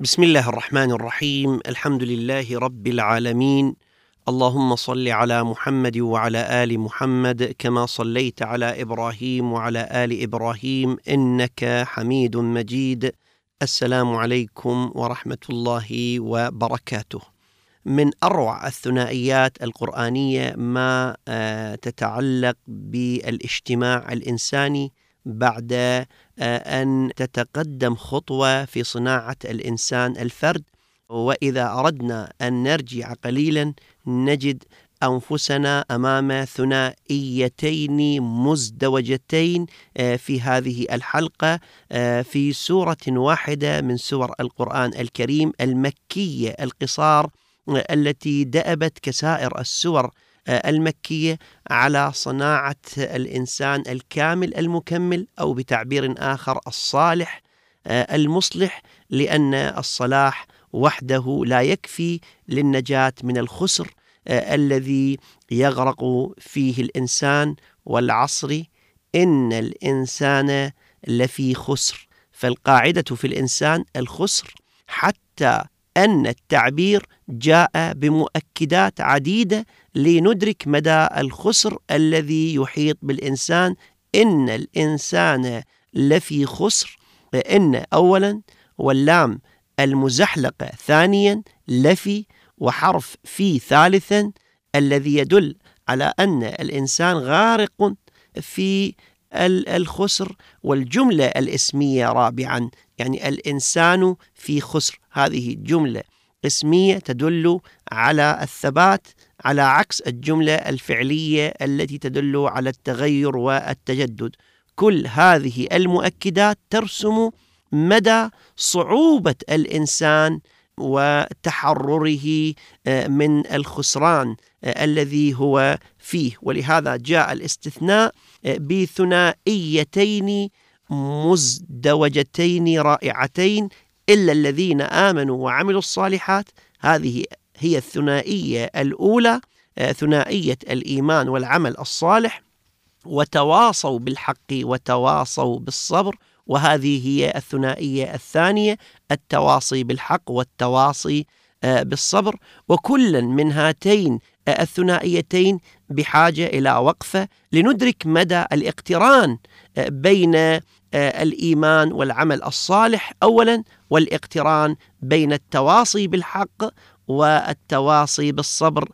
بسم الله الرحمن الرحيم. الحمد لله رب العالمين. اللهم صل على محمد وعلى آل محمد كما صليت على إبراهيم وعلى آل إبراهيم إنك حميد مجيد. السلام عليكم ورحمة الله وبركاته. من أروع الثنائيات القرآنية ما آه، تتعلق بالإجتماع الإنساني بعد آه، أن تتقدم خطوة في صناعة الإنسان الفرد. وإذا أردنا أن نرجع قليلا نجد أنفسنا أمام ثنائيتين مزدوجتين آه، في هذه الحلقة آه، في سورة واحدة من سور القرآن الكريم المكية القصار التي دأبت كسائر السور. المكية على صناعة الإنسان الكامل المكمل أو بتعبير آخر الصالح المصلح لأن الصلاح وحده لا يكفي للنجاة من الخسر الذي يغرق فيه الإنسان والعصر. إن الإنسان لفي خسر فالقاعدة في الإنسان الخسر حتى أن التعبير جاء بمؤكدات عديدة لندرك مدى الخسر الذي يحيط بالإنسان. إن الإنسان لفي خسر إن اولا واللام المزحلقه ثانيا لفي وحرف في ثالثا الذي يدل على أن الإنسان غارق في الخسر والجملة الاسمية رابعا. يعني الإنسان في خسر. هذه جملة اسمية تدل على الثبات على عكس الجملة الفعلية التي تدل على التغير والتجدد. كل هذه المؤكدات ترسم مدى صعوبة الإنسان وتحرره من الخسران. الذي هو فيه. ولهذا جاء الاستثناء بثنائيتين مزدوجتين رائعتين إلا الذين آمنوا وعملوا الصالحات. هذه هي الثنائية الأولى ثنائية الإيمان والعمل الصالح وتواصوا بالحق وتواصوا بالصبر. وهذه هي الثنائية الثانية التواصي بالحق والتواصي بالصبر. وكلا من هاتين الثنائيتين بحاجة إلى وقفة لندرك مدى الاقتران بين الإيمان والعمل الصالح اولا والاقتران بين التواصي بالحق والتواصي بالصبر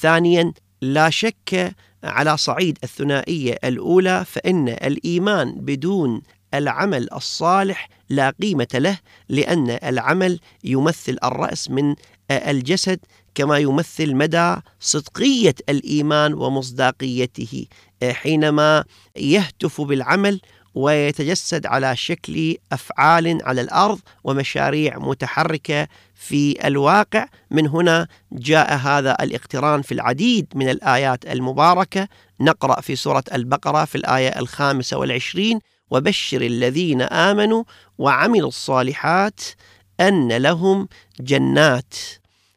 ثانيا لا شك على صعيد الثنائية الأولى فإن الإيمان بدون العمل الصالح لا قيمة له لأن العمل يمثل الرأس من الجسد كما يمثل مدى صدقية الإيمان ومصداقيته حينما يهتف بالعمل ويتجسد على شكل أفعال على الأرض ومشاريع متحركة في الواقع. من هنا جاء هذا الاقتران في العديد من الآيات المباركة. نقرأ في سورة البقرة في الآية الخامسة والعشرين وبشر الذين آمنوا وعملوا الصالحات أن لهم جنات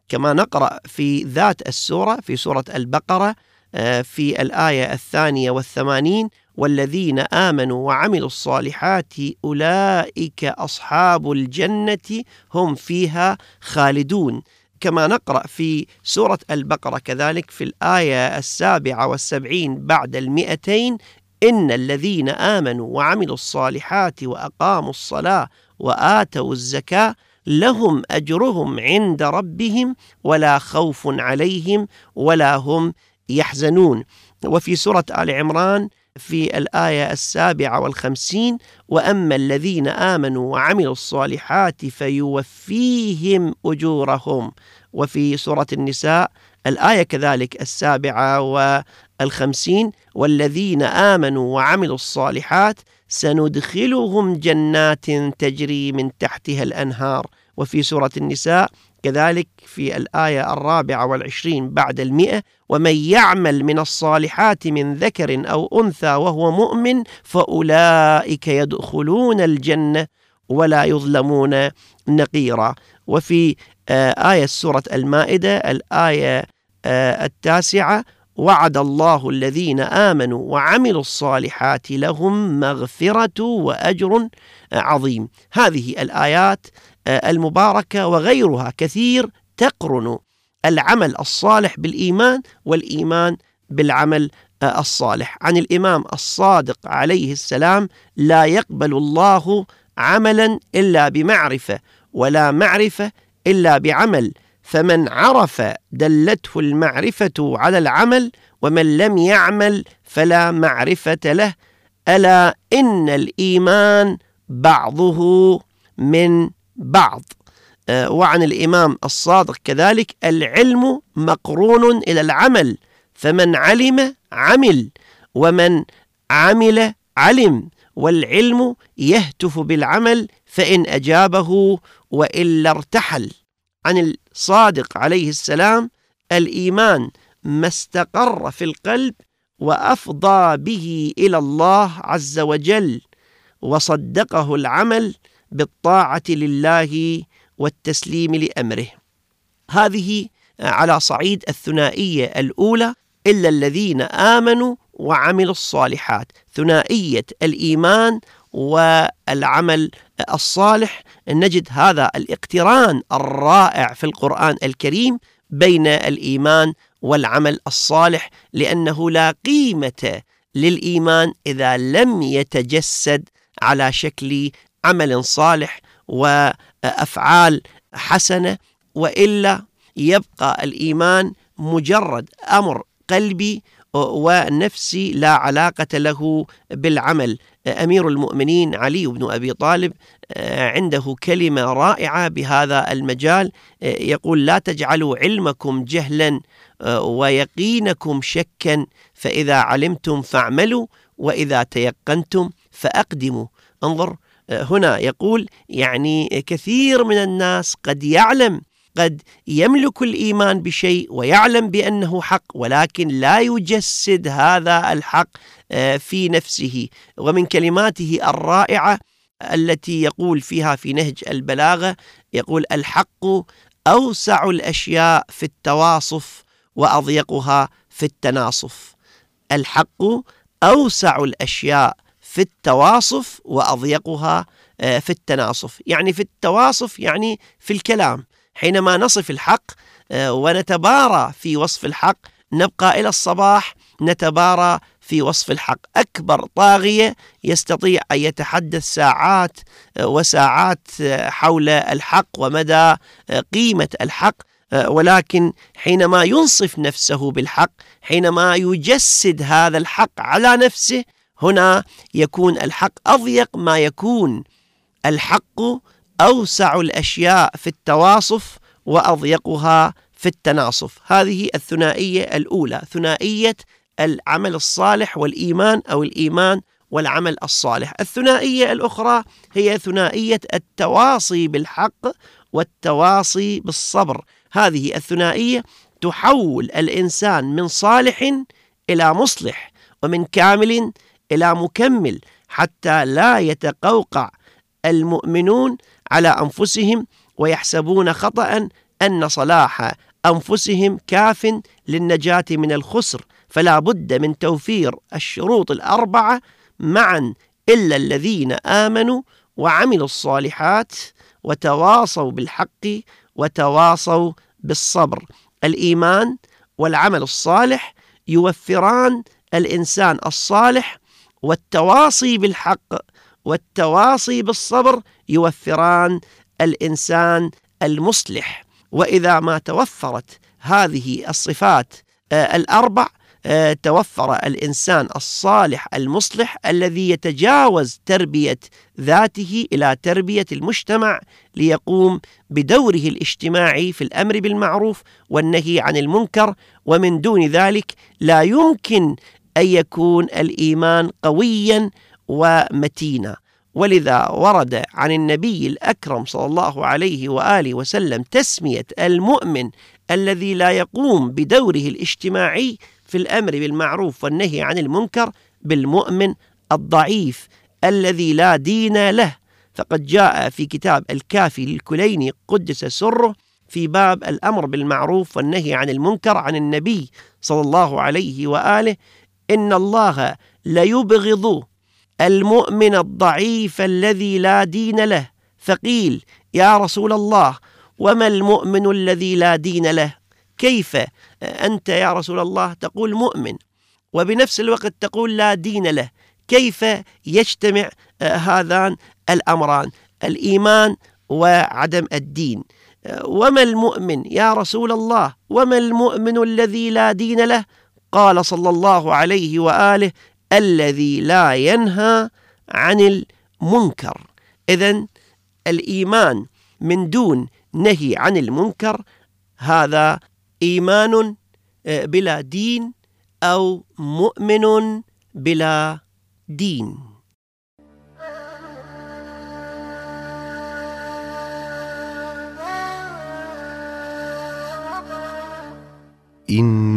كما نقرأ في ذات السورة في سورة البقرة آه، في الآية الثانية والثمانين والذين آمنوا وعملوا الصالحات أولئك أصحاب الجنة هم فيها خالدون. كما نقرأ في سورة البقرة كذلك في الآية السابعة والسبعين بعد المئتين إن الذين آمنوا وعملوا الصالحات وأقاموا الصلاة وآتوا الزكاة لهم أجرهم عند ربهم ولا خوف عليهم ولا هم يحزنون. وفي سورة آل عمران في الآية السابعة والخمسين وأما الذين آمنوا وعملوا الصالحات فيوفيهم أجورهم. وفي سورة النساء الآية كذلك السابعة والخمسين والذين آمنوا وعملوا الصالحات سندخلهم جنات تجري من تحتها الأنهار. وفي سورة النساء كذلك في الآية الرابعة والعشرين بعد المئة ومن يعمل من الصالحات من ذكر أو أنثى وهو مؤمن فأولئك يدخلون الجنة ولا يظلمون نقيرا. وفي آه، آية سورة المائدة الآية آه، التاسعة وعد الله الذين آمنوا وعملوا الصالحات لهم مغفرة وأجر عظيم. هذه الآيات المباركة وغيرها. كثير تقرن العمل الصالح بالإيمان والإيمان بالعمل آه، الصالح. عن الإمام الصادق عليه السلام لا يقبل الله عملا إلا بمعرفة ولا معرفة إلا بعمل. فمن عرف دلته المعرفة على العمل ومن لم يعمل فلا معرفة له. ألا إن الإيمان بعضه من بعض. آه، وعن الإمام الصادق كذلك العلم مقرون إلى العمل فمن علم عمل ومن عمل علم والعلم يهتف بالعمل فإن أجابه وإلا ارتحل. عن الصادق عليه السلام الإيمان ما استقر في القلب وأفضى به إلى الله عز وجل وصدقه العمل بالطاعة لله والتسليم لأمره. هذه على صعيد الثنائية الأولى إلا الذين آمنوا وعملوا الصالحات. ثنائية الإيمان والعمل الصالح. نجد هذا الاقتران الرائع في القرآن الكريم بين الإيمان والعمل الصالح لأنه لا قيمة للإيمان إذا لم يتجسد على شكل عمل صالح وأفعال حسنة وإلا يبقى الإيمان مجرد أمر قلبي ونفسي لا علاقة له بالعمل. أمير المؤمنين علي بن أبي طالب عنده كلمة رائعة بهذا المجال يقول لا تجعلوا علمكم جهلا ويقينكم شكا فإذا علمتم فاعملوا وإذا تيقنتم فأقدموا انظر هنا يقول يعني كثير من الناس قد يعلم قد يملك الإيمان بشيء ويعلم بأنه حق ولكن لا يجسد هذا الحق آه، في نفسه. ومن كلماته الرائعة التي يقول فيها في نهج البلاغة يقول الحق أوسع الأشياء في التواصف وأضيقها في التناصف. الحق أوسع الأشياء في التواصف وأضيقها آه، في التناصف. يعني في التواصف يعني في الكلام. حينما نصف الحق آه، ونتبارى في وصف الحق نبقى إلى الصباح نتبارى في وصف الحق. أكبر طاغية يستطيع أن يتحدث ساعات آه، وساعات حول الحق ومدى قيمة الحق. ولكن حينما ينصف نفسه بالحق حينما يجسد هذا الحق على نفسه هنا يكون الحق أضيق ما يكون. الحق أوسع الأشياء في التواصف وأضيقها في التناصف. هذه الثنائية الأولى ثنائية العمل الصالح والإيمان أو الإيمان والعمل الصالح. الثنائية الأخرى هي ثنائية التواصي بالحق والتواصي بالصبر. هذه الثنائية تحول الإنسان من صالح إلى مصلح ومن كامل إلى مكمل حتى لا يتقوقع المؤمنون على أنفسهم ويحسبون خطأ أن صلاح أنفسهم كاف للنجاة من الخسر. فلا بد من توفير الشروط الأربعة معا إلا الذين آمنوا وعملوا الصالحات وتواصوا بالحق وتواصوا بالصبر. الإيمان والعمل الصالح يوفران الإنسان الصالح والتواصي بالحق والتواصي بالصبر يوفران الإنسان المصلح. وإذا ما توفرت هذه الصفات آه، الأربع آه، توفر الإنسان الصالح المصلح الذي يتجاوز تربية ذاته إلى تربية المجتمع ليقوم بدوره الاجتماعي في الأمر بالمعروف والنهي عن المنكر. ومن دون ذلك لا يمكن أن يكون الإيمان قويا ومتينا. ولذا ورد عن النبي الأكرم صلى الله عليه وآله وسلم تسمية المؤمن الذي لا يقوم بدوره الاجتماعي في الأمر بالمعروف والنهي عن المنكر بالمؤمن الضعيف الذي لا دين له. فقد جاء في كتاب الكافي للكليني قدس سره في باب الأمر بالمعروف والنهي عن المنكر عن النبي صلى الله عليه وآله إن الله ليبغض المؤمن الضعيف الذي لا دين له. فقيل يا رسول الله وما المؤمن الذي لا دين له؟ كيف أنت يا رسول الله تقول مؤمن وبنفس الوقت تقول لا دين له؟ كيف يجتمع هذان الأمران الإيمان وعدم الدين؟ وما المؤمن يا رسول الله وما المؤمن الذي لا دين له؟ قال صلى الله عليه وآله الذي لا ينهى عن المنكر. إذا الإيمان من دون نهي عن المنكر هذا إيمان آه، بلا دين أو مؤمن بلا دين. إن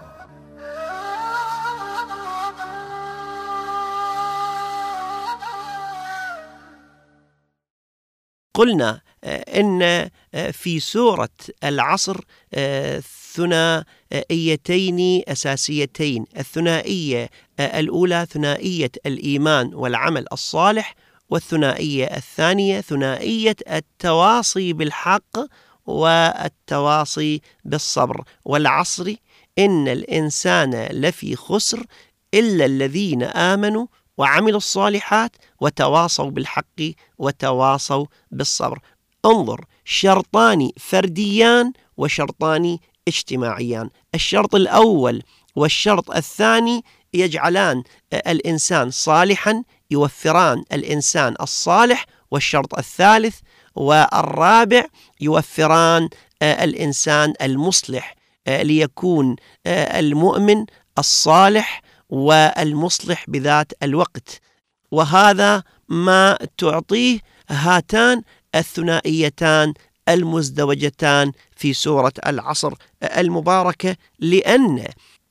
قلنا آه، إن آه، في سورة العصر آه، ثنائيتين أساسيتين. الثنائية الأولى ثنائية الإيمان والعمل الصالح والثنائية الثانية ثنائية التواصي بالحق والتواصي بالصبر. والعصر إن الإنسان لفي خسر إلا الذين آمنوا وعملوا الصالحات وتواصوا بالحق وتواصوا بالصبر. انظر شرطان فرديان وشرطان اجتماعيان. الشرط الأول والشرط الثاني يجعلان الإنسان صالحا يوفران الإنسان الصالح. والشرط الثالث والرابع يوفران الإنسان المصلح ليكون المؤمن الصالح والمصلح بذات الوقت. وهذا ما تعطيه هاتان الثنائيتان المزدوجتان في سورة العصر المباركة لأن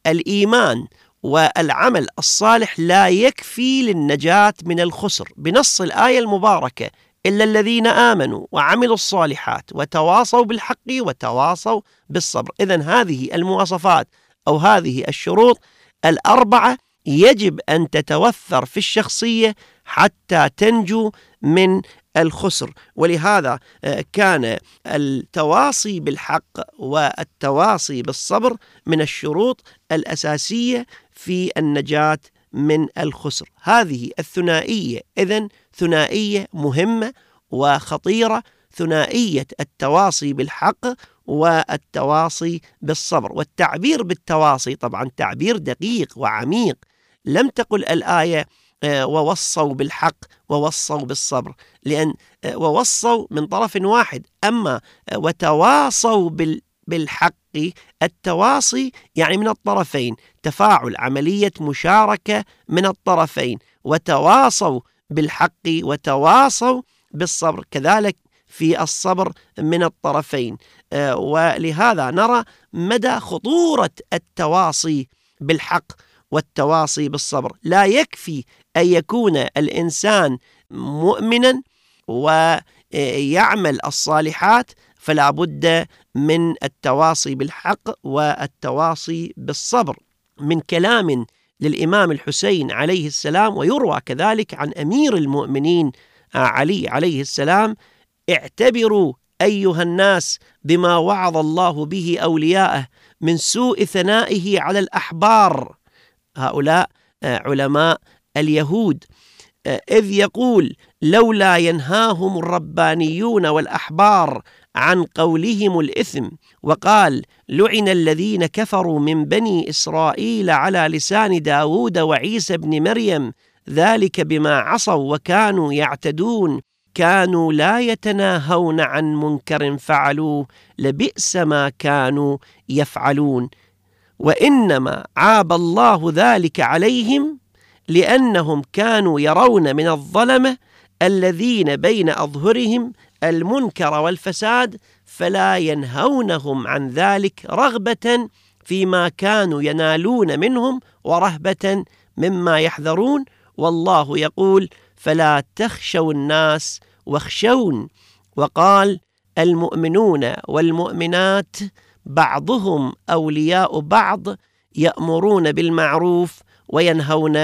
الإيمان والعمل الصالح لا يكفي للنجاة من الخسر. بنص الآية المباركة إلا الذين آمنوا وعملوا الصالحات وتواصوا بالحق وتواصوا بالصبر. إذا هذه المواصفات أو هذه الشروط الأربعة يجب أن تتوفر في الشخصية حتى تنجو من الخسر. ولهذا آه، كان التواصي بالحق والتواصي بالصبر من الشروط الأساسية في النجاة من الخسر. هذه الثنائية إذن ثنائية مهمة وخطيرة ثنائية التواصي بالحق والتواصي بالصبر. والتعبير بالتواصي طبعا تعبير دقيق وعميق. لم تقل الآية آه، ووصوا بالحق ووصوا بالصبر لأن آه، ووصوا من طرف واحد. أما آه، وتواصوا بالحق التواصي يعني من الطرفين. تفاعل عملية مشاركة من الطرفين. وتواصوا بالحق وتواصوا بالصبر. كذلك في الصبر من الطرفين. آه، ولهذا نرى مدى خطورة التواصي بالحق والتواصي بالصبر. لا يكفي أن يكون الإنسان مؤمنا ويعمل الصالحات فلا بد من التواصي بالحق والتواصي بالصبر. من كلام للإمام الحسين عليه السلام ويروى كذلك عن أمير المؤمنين علي عليه السلام اعتبروا أيها الناس بما وعظ الله به أولياءه من سوء ثنائه على الأحبار. هؤلاء علماء اليهود. إذ يقول لولا ينهاهم الربانيون والأحبار عن قولهم الإثم وقال لعن الذين كفروا من بني إسرائيل على لسان داود وعيسى بن مريم ذلك بما عصوا وكانوا يعتدون. كانوا لا يتناهون عن منكر فعلوه لبئس ما كانوا يفعلون. وإنما عاب الله ذلك عليهم لأنهم كانوا يرون من الظلمة الذين بين أظهرهم المنكر والفساد فلا ينهونهم عن ذلك رغبة فيما كانوا ينالون منهم ورهبة مما يحذرون. والله يقول فلا تخشوا الناس واخشون. وقال المؤمنون والمؤمنات بعضهم أولياء بعض يأمرون بالمعروف وينهون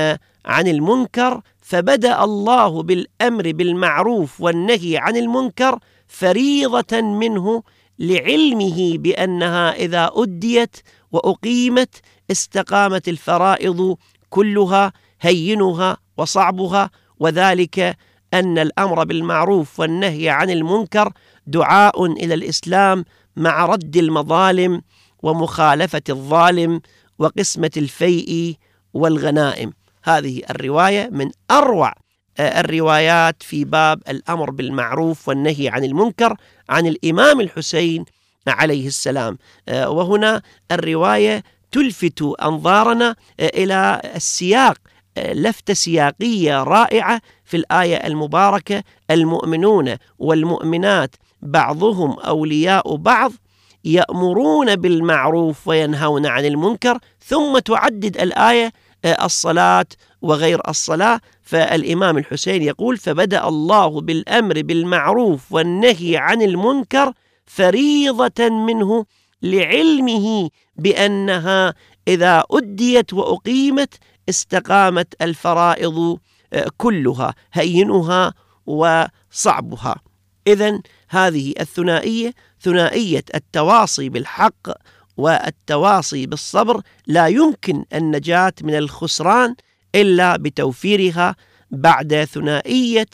عن المنكر فبدأ الله بالأمر بالمعروف والنهي عن المنكر فريضة منه لعلمه بأنها إذا أديت وأقيمت استقامت الفرائض كلها هينها وصعبها وذلك أن الأمر بالمعروف والنهي عن المنكر دعاء إلى الإسلام مع رد المظالم ومخالفة الظالم وقسمة الفيء والغنائم. هذه الرواية من أروع آه، الروايات في باب الأمر بالمعروف والنهي عن المنكر عن الإمام الحسين عليه السلام. آه، وهنا الرواية تلفت أنظارنا آه، إلى السياق لفتة سياقية رائعة في الآية المباركة المؤمنون والمؤمنات بعضهم أولياء بعض يأمرون بالمعروف وينهون عن المنكر ثم تعدد الآية الصلاة وغير الصلاة. فالإمام الحسين يقول فبدأ الله بالأمر بالمعروف والنهي عن المنكر فريضة منه لعلمه بأنها إذا أديت وأقيمت استقامت الفرائض آه، كلها هينها وصعبها. إذا هذه الثنائية ثنائية التواصي بالحق والتواصي بالصبر لا يمكن النجاة من الخسران إلا بتوفيرها بعد ثنائية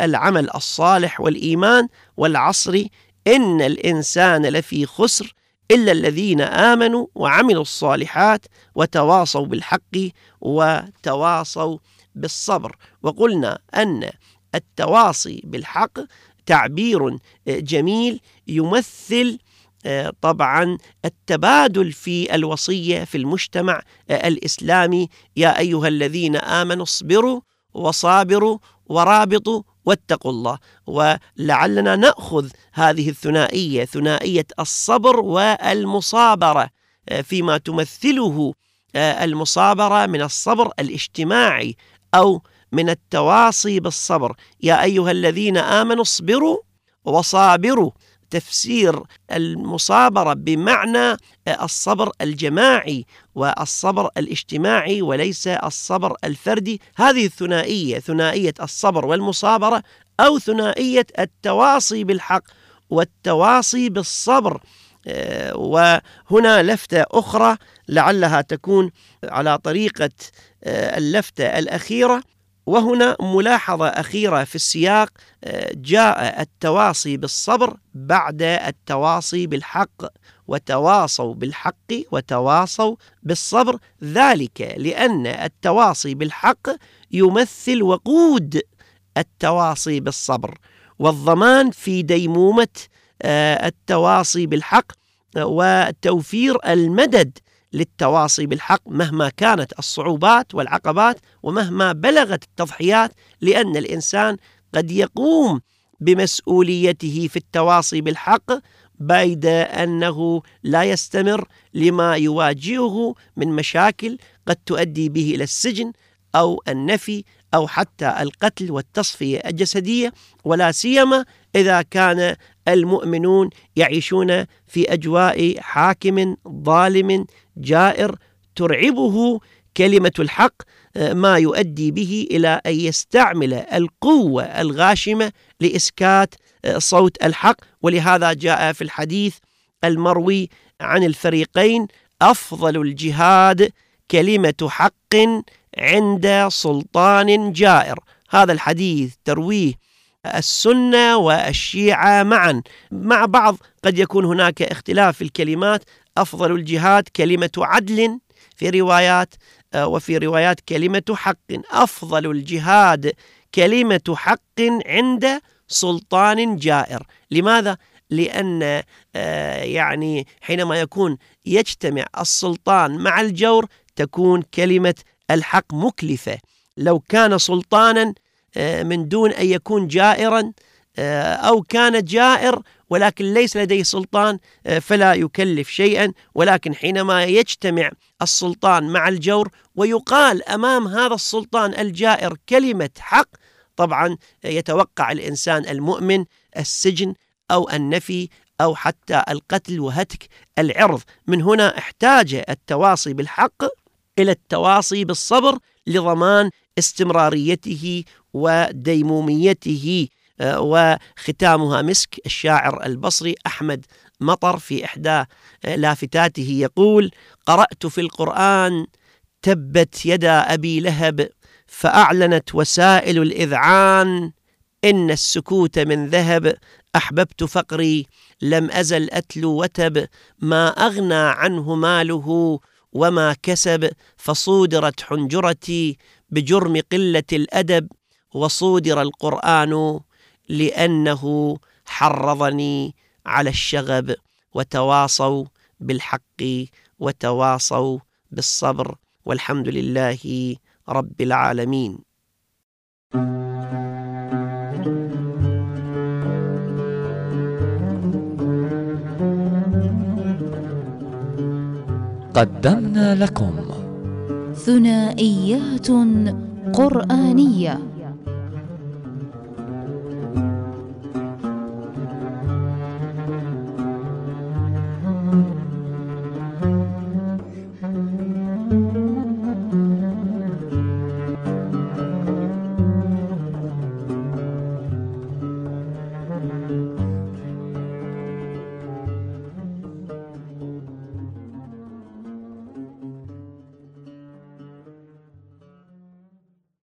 العمل الصالح والإيمان والعصر. إن الإنسان لفي خسر إلا الذين آمنوا وعملوا الصالحات وتواصوا بالحق وتواصوا بالصبر. وقلنا أن التواصي بالحق تعبير جميل يمثل آه، طبعا التبادل في الوصية في المجتمع آه، الإسلامي. يا أيها الذين آمنوا اصبروا وصابروا ورابطوا واتقوا الله. ولعلنا نأخذ هذه الثنائية ثنائية الصبر والمصابرة. آه، فيما تمثله المصابرة من الصبر الاجتماعي أو من التواصي بالصبر. يا أيها الذين آمنوا اصبروا وصابروا. تفسير المصابرة بمعنى الصبر الجماعي والصبر الاجتماعي وليس الصبر الفردي. هذه الثنائية ثنائية الصبر والمصابرة أو ثنائية التواصي بالحق والتواصي بالصبر. آه، وهنا لفتة أخرى لعلها تكون على طريقة آه، اللفتة الأخيرة. وهنا ملاحظة أخيرة في السياق آه، جاء التواصي بالصبر بعد التواصي بالحق وتواصوا بالحق وتواصوا بالصبر. ذلك لأن التواصي بالحق يمثل وقود التواصي بالصبر والضمان في ديمومة آه، التواصي بالحق وتوفير المدد للتواصي بالحق مهما كانت الصعوبات والعقبات. ومهما بلغت التضحيات لأن الإنسان قد يقوم بمسؤوليته في التواصي بالحق بيد أنه لا يستمر لما يواجهه من مشاكل قد تؤدي به إلى السجن أو النفي أو حتى القتل والتصفية الجسدية ولا سيما إذا كان المؤمنون يعيشون في أجواء حاكم ظالم جائر ترعبه كلمة الحق ما يؤدي به إلى أن يستعمل القوة الغاشمة لإسكات صوت الحق. ولهذا جاء في الحديث المروي عن الفريقين أفضل الجهاد كلمة حق عند سلطان جائر. هذا الحديث ترويه السنة والشيعة معا. مع بعض قد يكون هناك اختلاف في الكلمات. أفضل الجهاد كلمة عدل في روايات آه، وفي روايات كلمة حق أفضل الجهاد كلمة حق عند سلطان جائر لماذا؟ لأن آه، يعني حينما يكون يجتمع السلطان مع الجور تكون كلمة الحق مكلفة لو كان سلطانا آه، من دون أن يكون جائرا آه، أو كان جائر ولكن ليس لديه سلطان آه، فلا يكلف شيئا ولكن حينما يجتمع السلطان مع الجور ويقال أمام هذا السلطان الجائر كلمة حق طبعا يتوقع الإنسان المؤمن السجن أو النفي أو حتى القتل وهتك العرض. من هنا احتاج التواصي بالحق إلى التواصي بالصبر لضمان استمراريته وديموميته. آه، وختامها مسك الشاعر البصري أحمد مطر في إحدى لافتاته يقول قرأت في القرآن تبت يدا أبي لهب فأعلنت وسائل الإذعان إن السكوت من ذهب أحببت فقري لم أزل أتلو وتب ما أغنى عنه ماله وما كسب فصودرت حنجرتي بجرم قلة الأدب وصودر القرآن لأنه حرضني على الشغب وتواصوا بالحق وتواصوا بالصبر والحمد لله رب العالمين. قدمنا لكم ثنائيات قرآنية.